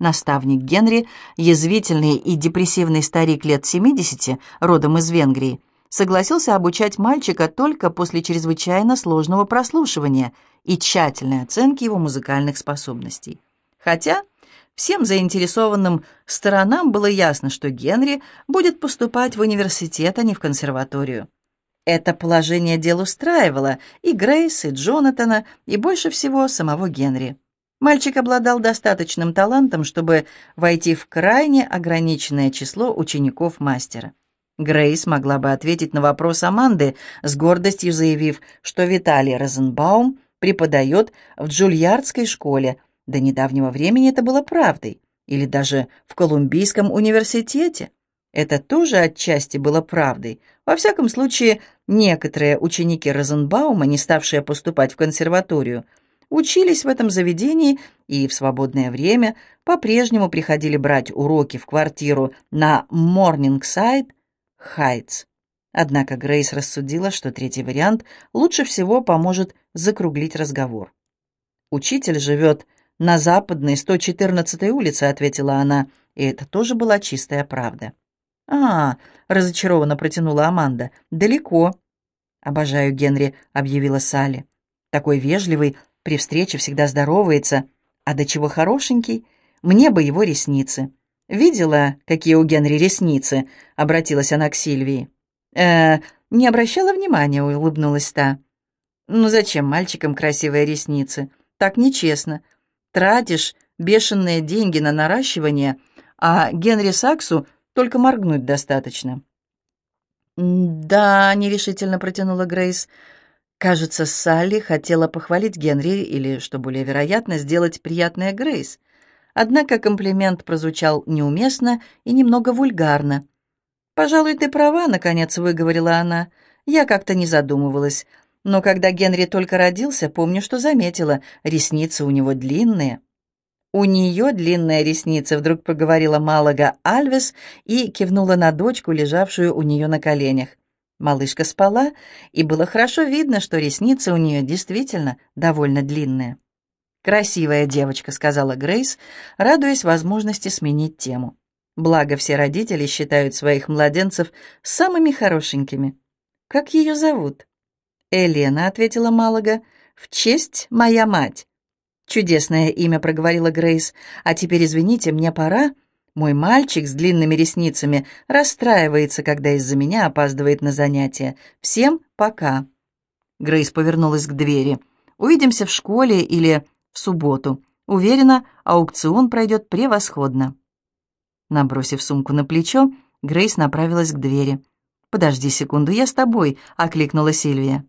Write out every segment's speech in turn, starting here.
Наставник Генри, язвительный и депрессивный старик лет 70, родом из Венгрии, согласился обучать мальчика только после чрезвычайно сложного прослушивания и тщательной оценки его музыкальных способностей. Хотя всем заинтересованным сторонам было ясно, что Генри будет поступать в университет, а не в консерваторию. Это положение дел устраивало и Грейс, и Джонатана, и больше всего самого Генри. Мальчик обладал достаточным талантом, чтобы войти в крайне ограниченное число учеников мастера. Грейс могла бы ответить на вопрос Аманды, с гордостью заявив, что Виталий Розенбаум преподает в Джульярдской школе. До недавнего времени это было правдой. Или даже в Колумбийском университете. Это тоже отчасти было правдой. Во всяком случае, некоторые ученики Розенбаума, не ставшие поступать в консерваторию, учились в этом заведении и в свободное время по-прежнему приходили брать уроки в квартиру на Морнингсайд, Хайтс. Однако Грейс рассудила, что третий вариант лучше всего поможет закруглить разговор. «Учитель живет на западной 114-й улице», — ответила она, и это тоже была чистая правда. «А, — разочарованно протянула Аманда, — далеко». «Обожаю Генри», — объявила Салли. «Такой вежливый, при встрече всегда здоровается. А до чего хорошенький? Мне бы его ресницы». «Видела, какие у Генри ресницы?» — обратилась она к Сильвии. «Э, не обращала внимания», — улыбнулась та. «Ну зачем мальчикам красивые ресницы? Так нечестно. Тратишь бешеные деньги на наращивание, а Генри Саксу только моргнуть достаточно». «Да», — нерешительно протянула Грейс. Кажется, Салли хотела похвалить Генри или, что более вероятно, сделать приятное Грейс. Однако комплимент прозвучал неуместно и немного вульгарно. «Пожалуй, ты права», — наконец выговорила она. «Я как-то не задумывалась. Но когда Генри только родился, помню, что заметила, ресницы у него длинные». «У нее длинные ресницы», — вдруг проговорила Малага Альвес и кивнула на дочку, лежавшую у нее на коленях. Малышка спала, и было хорошо видно, что ресницы у нее действительно довольно длинные. «Красивая девочка», — сказала Грейс, радуясь возможности сменить тему. Благо, все родители считают своих младенцев самыми хорошенькими. «Как ее зовут?» «Елена», — ответила Малага, — «в честь моя мать». «Чудесное имя», — проговорила Грейс. «А теперь, извините, мне пора. Мой мальчик с длинными ресницами расстраивается, когда из-за меня опаздывает на занятия. Всем пока». Грейс повернулась к двери. «Увидимся в школе или в субботу. Уверена, аукцион пройдет превосходно». Набросив сумку на плечо, Грейс направилась к двери. «Подожди секунду, я с тобой», — окликнула Сильвия.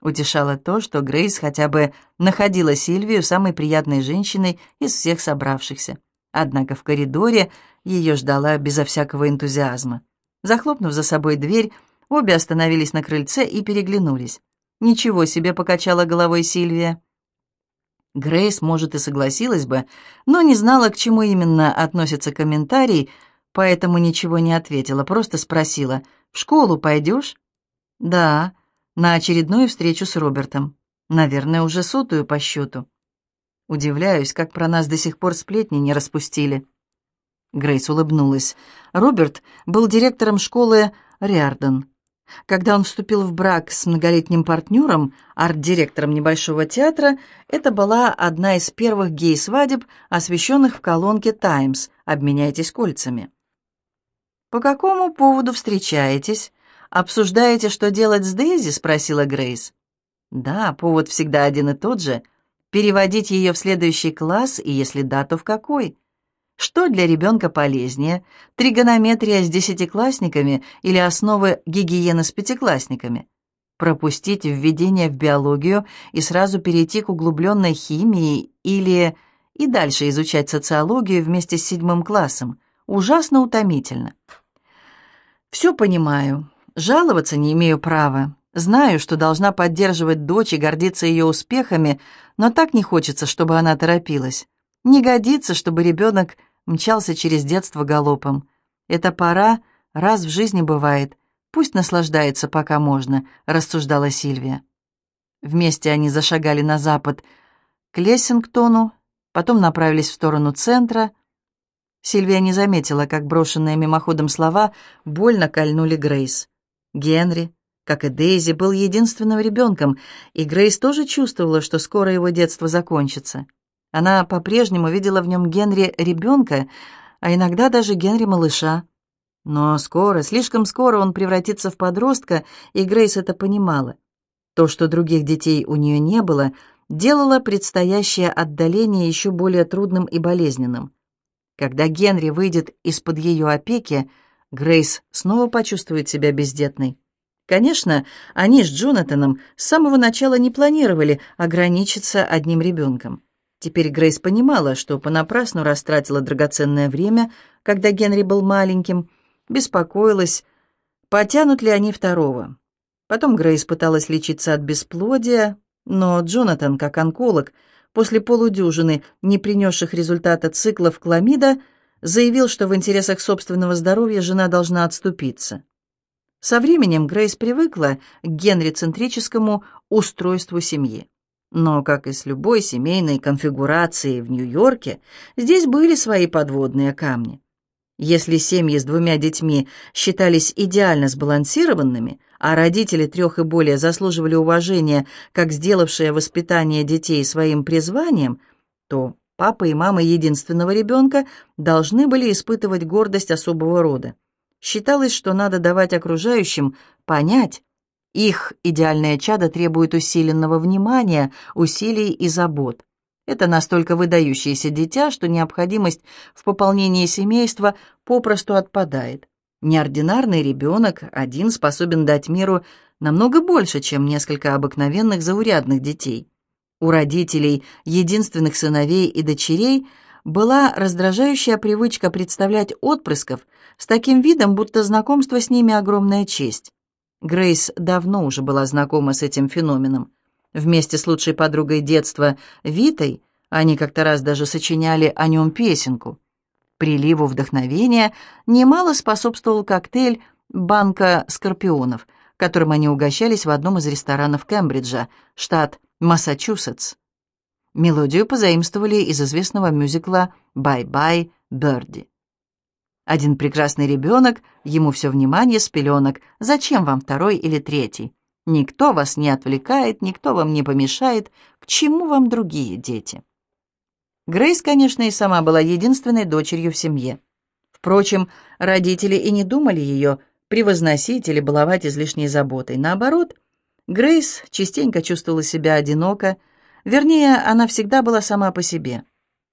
Утешало то, что Грейс хотя бы находила Сильвию самой приятной женщиной из всех собравшихся. Однако в коридоре ее ждала безо всякого энтузиазма. Захлопнув за собой дверь, обе остановились на крыльце и переглянулись. «Ничего себе!» — покачала головой Сильвия. Грейс, может, и согласилась бы, но не знала, к чему именно относится комментарий, поэтому ничего не ответила, просто спросила, «В школу пойдешь?» «Да, на очередную встречу с Робертом. Наверное, уже сотую по счету». Удивляюсь, как про нас до сих пор сплетни не распустили. Грейс улыбнулась. Роберт был директором школы Риарден. Когда он вступил в брак с многолетним партнером, арт-директором небольшого театра, это была одна из первых гей-свадеб, освещенных в колонке «Таймс». Обменяйтесь кольцами. «По какому поводу встречаетесь? Обсуждаете, что делать с Дейзи?» — спросила Грейс. «Да, повод всегда один и тот же. Переводить ее в следующий класс, и если да, то в какой?» Что для ребенка полезнее, тригонометрия с десятиклассниками или основы гигиены с пятиклассниками? Пропустить введение в биологию и сразу перейти к углубленной химии или и дальше изучать социологию вместе с седьмым классом? Ужасно утомительно. Все понимаю. Жаловаться не имею права. Знаю, что должна поддерживать дочь и гордиться ее успехами, но так не хочется, чтобы она торопилась. Не годится, чтобы ребенок мчался через детство галопом. «Это пора, раз в жизни бывает. Пусть наслаждается, пока можно», — рассуждала Сильвия. Вместе они зашагали на запад к Лессингтону, потом направились в сторону центра. Сильвия не заметила, как брошенные мимоходом слова больно кольнули Грейс. Генри, как и Дейзи, был единственным ребенком, и Грейс тоже чувствовала, что скоро его детство закончится. Она по-прежнему видела в нем Генри ребенка, а иногда даже Генри малыша. Но скоро, слишком скоро он превратится в подростка, и Грейс это понимала. То, что других детей у нее не было, делало предстоящее отдаление еще более трудным и болезненным. Когда Генри выйдет из-под ее опеки, Грейс снова почувствует себя бездетной. Конечно, они с Джонатаном с самого начала не планировали ограничиться одним ребенком. Теперь Грейс понимала, что понапрасну растратила драгоценное время, когда Генри был маленьким, беспокоилась, потянут ли они второго. Потом Грейс пыталась лечиться от бесплодия, но Джонатан, как онколог, после полудюжины, не принесших результата циклов кламида, заявил, что в интересах собственного здоровья жена должна отступиться. Со временем Грейс привыкла к генрицентрическому устройству семьи. Но, как и с любой семейной конфигурацией в Нью-Йорке, здесь были свои подводные камни. Если семьи с двумя детьми считались идеально сбалансированными, а родители трех и более заслуживали уважения, как сделавшие воспитание детей своим призванием, то папа и мама единственного ребенка должны были испытывать гордость особого рода. Считалось, что надо давать окружающим понять, их идеальное чадо требует усиленного внимания, усилий и забот. Это настолько выдающееся дитя, что необходимость в пополнении семейства попросту отпадает. Неординарный ребенок один способен дать миру намного больше, чем несколько обыкновенных заурядных детей. У родителей, единственных сыновей и дочерей, была раздражающая привычка представлять отпрысков с таким видом, будто знакомство с ними огромная честь. Грейс давно уже была знакома с этим феноменом. Вместе с лучшей подругой детства Витой они как-то раз даже сочиняли о нем песенку. Приливу вдохновения немало способствовал коктейль «Банка скорпионов», которым они угощались в одном из ресторанов Кембриджа, штат Массачусетс. Мелодию позаимствовали из известного мюзикла «Бай-бай, Берди». Один прекрасный ребенок, ему все внимание с пеленок. Зачем вам второй или третий? Никто вас не отвлекает, никто вам не помешает. К чему вам другие дети? Грейс, конечно, и сама была единственной дочерью в семье. Впрочем, родители и не думали ее превозносить или баловать излишней заботой. Наоборот, Грейс частенько чувствовала себя одиноко, вернее, она всегда была сама по себе.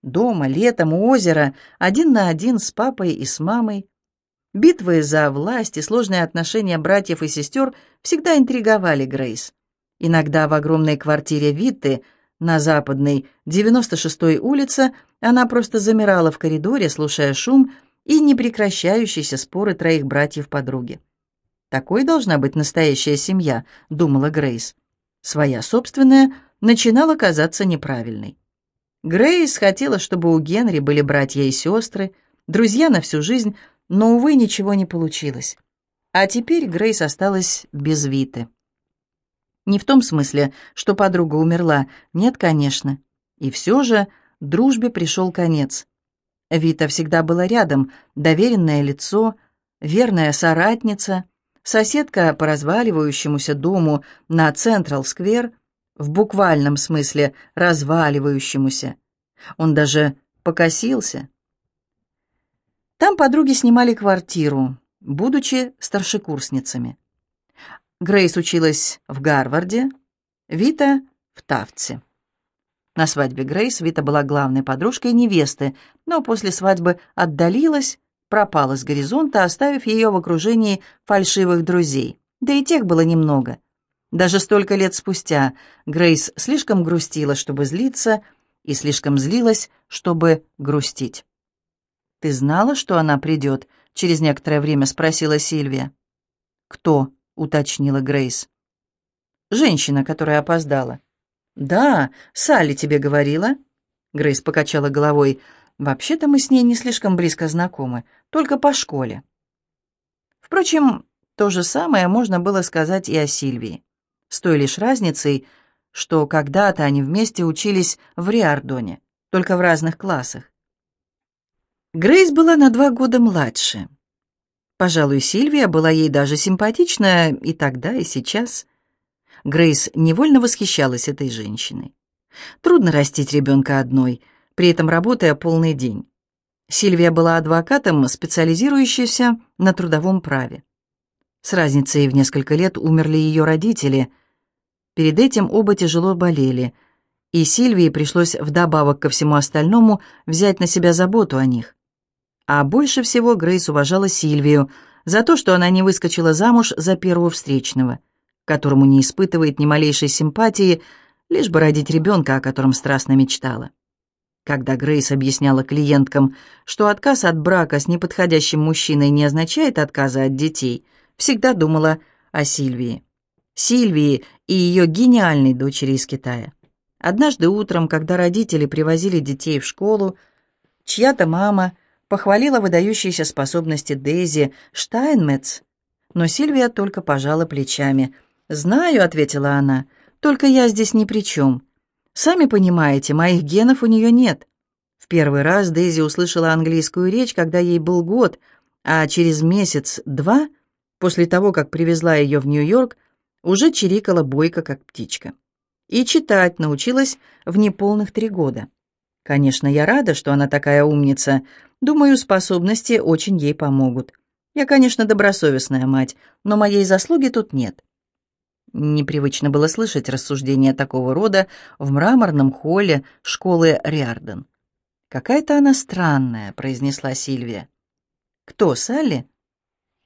Дома, летом, у озера, один на один с папой и с мамой. Битвы за власть и сложные отношения братьев и сестер всегда интриговали Грейс. Иногда в огромной квартире Витты на западной 96-й улице она просто замирала в коридоре, слушая шум и непрекращающиеся споры троих братьев-подруги. «Такой должна быть настоящая семья», — думала Грейс. Своя собственная начинала казаться неправильной. Грейс хотела, чтобы у Генри были братья и сестры, друзья на всю жизнь, но, увы, ничего не получилось. А теперь Грейс осталась без Виты. Не в том смысле, что подруга умерла, нет, конечно. И все же дружбе пришел конец. Вита всегда была рядом, доверенное лицо, верная соратница, соседка по разваливающемуся дому на Централ-сквер — в буквальном смысле разваливающемуся. Он даже покосился. Там подруги снимали квартиру, будучи старшекурсницами. Грейс училась в Гарварде, Вита — в Тавце. На свадьбе Грейс Вита была главной подружкой невесты, но после свадьбы отдалилась, пропала с горизонта, оставив ее в окружении фальшивых друзей. Да и тех было немного. Даже столько лет спустя Грейс слишком грустила, чтобы злиться, и слишком злилась, чтобы грустить. «Ты знала, что она придет?» — через некоторое время спросила Сильвия. «Кто?» — уточнила Грейс. «Женщина, которая опоздала». «Да, Салли тебе говорила?» Грейс покачала головой. «Вообще-то мы с ней не слишком близко знакомы, только по школе». Впрочем, то же самое можно было сказать и о Сильвии с той лишь разницей, что когда-то они вместе учились в Риардоне, только в разных классах. Грейс была на два года младше. Пожалуй, Сильвия была ей даже симпатична и тогда, и сейчас. Грейс невольно восхищалась этой женщиной. Трудно растить ребенка одной, при этом работая полный день. Сильвия была адвокатом, специализирующейся на трудовом праве. С разницей в несколько лет умерли ее родители. Перед этим оба тяжело болели, и Сильвии пришлось вдобавок ко всему остальному взять на себя заботу о них. А больше всего Грейс уважала Сильвию за то, что она не выскочила замуж за первого встречного, которому не испытывает ни малейшей симпатии, лишь бы родить ребенка, о котором страстно мечтала. Когда Грейс объясняла клиенткам, что отказ от брака с неподходящим мужчиной не означает отказа от детей, всегда думала о Сильвии. Сильвии и ее гениальной дочери из Китая. Однажды утром, когда родители привозили детей в школу, чья-то мама похвалила выдающиеся способности Дейзи Штайнмец, но Сильвия только пожала плечами. «Знаю», — ответила она, — «только я здесь ни при чем. Сами понимаете, моих генов у нее нет». В первый раз Дейзи услышала английскую речь, когда ей был год, а через месяц-два, после того, как привезла ее в Нью-Йорк, уже чирикала бойко, как птичка. И читать научилась в неполных три года. Конечно, я рада, что она такая умница. Думаю, способности очень ей помогут. Я, конечно, добросовестная мать, но моей заслуги тут нет. Непривычно было слышать рассуждения такого рода в мраморном холле школы Риарден. «Какая-то она странная», — произнесла Сильвия. «Кто, Салли?»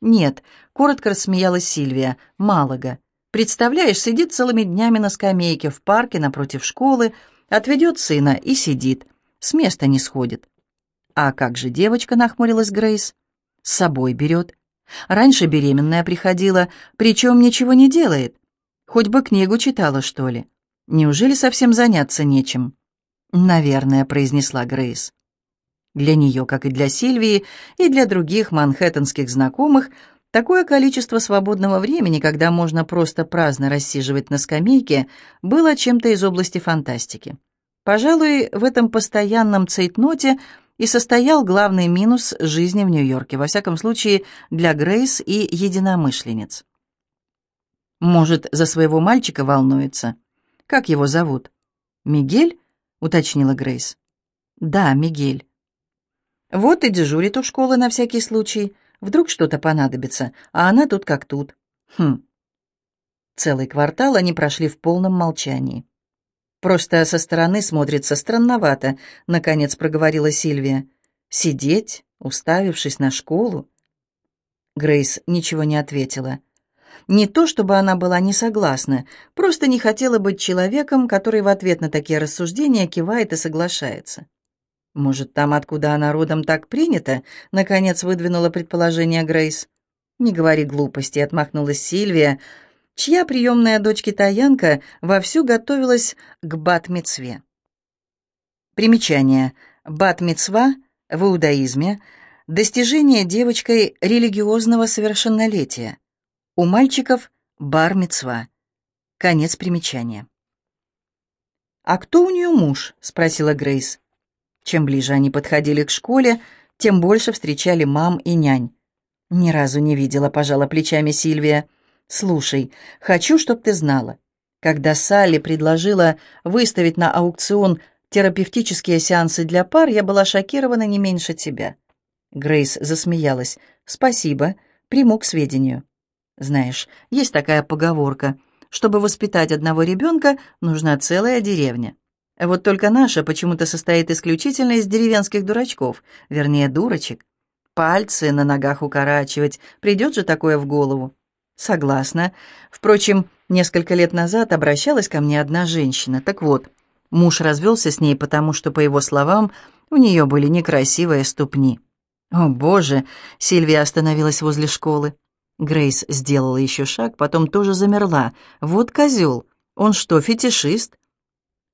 «Нет», — коротко рассмеялась Сильвия, — «Малага. Представляешь, сидит целыми днями на скамейке в парке напротив школы, отведет сына и сидит, с места не сходит». «А как же девочка?» — нахмурилась Грейс. «С собой берет. Раньше беременная приходила, причем ничего не делает. Хоть бы книгу читала, что ли. Неужели совсем заняться нечем?» «Наверное», — произнесла Грейс. Для нее, как и для Сильвии, и для других манхэттенских знакомых, такое количество свободного времени, когда можно просто праздно рассиживать на скамейке, было чем-то из области фантастики. Пожалуй, в этом постоянном цейтноте и состоял главный минус жизни в Нью-Йорке, во всяком случае для Грейс и единомышленниц. Может, за своего мальчика волнуется? Как его зовут? Мигель? уточнила Грейс. Да, Мигель. Вот и дежурит у школы на всякий случай. Вдруг что-то понадобится, а она тут как тут. Хм. Целый квартал они прошли в полном молчании. «Просто со стороны смотрится странновато», — наконец проговорила Сильвия. «Сидеть, уставившись на школу?» Грейс ничего не ответила. Не то, чтобы она была не согласна, просто не хотела быть человеком, который в ответ на такие рассуждения кивает и соглашается. «Может, там, откуда она родом, так принято?» — наконец выдвинула предположение Грейс. «Не говори глупости», — отмахнулась Сильвия, чья приемная дочь-китаянка вовсю готовилась к бат-мицве. Примечание. Бат-мицва в иудаизме — достижение девочкой религиозного совершеннолетия. У мальчиков бар-мицва. Конец примечания. «А кто у нее муж?» — спросила Грейс. Чем ближе они подходили к школе, тем больше встречали мам и нянь. «Ни разу не видела», — пожала плечами Сильвия. «Слушай, хочу, чтоб ты знала. Когда Салли предложила выставить на аукцион терапевтические сеансы для пар, я была шокирована не меньше тебя». Грейс засмеялась. «Спасибо, приму к сведению». Знаешь, есть такая поговорка. Чтобы воспитать одного ребенка, нужна целая деревня. Вот только наша почему-то состоит исключительно из деревенских дурачков, вернее, дурочек. Пальцы на ногах укорачивать, придет же такое в голову. Согласна. Впрочем, несколько лет назад обращалась ко мне одна женщина. Так вот, муж развелся с ней, потому что, по его словам, у нее были некрасивые ступни. О, боже! Сильвия остановилась возле школы. Грейс сделала еще шаг, потом тоже замерла. Вот козел. Он что, фетишист?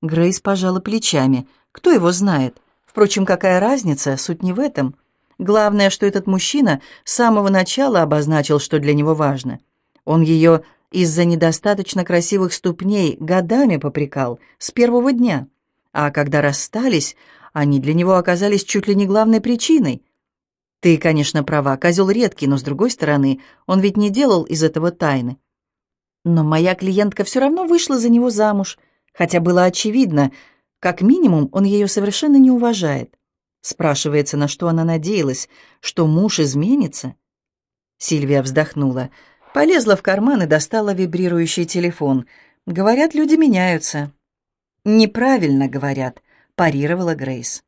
Грейс пожала плечами. Кто его знает? Впрочем, какая разница, суть не в этом. Главное, что этот мужчина с самого начала обозначил, что для него важно. Он ее из-за недостаточно красивых ступней годами попрекал, с первого дня. А когда расстались, они для него оказались чуть ли не главной причиной — Ты, конечно, права, козел редкий, но, с другой стороны, он ведь не делал из этого тайны. Но моя клиентка все равно вышла за него замуж, хотя было очевидно, как минимум он ее совершенно не уважает. Спрашивается, на что она надеялась, что муж изменится? Сильвия вздохнула, полезла в карман и достала вибрирующий телефон. Говорят, люди меняются. Неправильно говорят, парировала Грейс.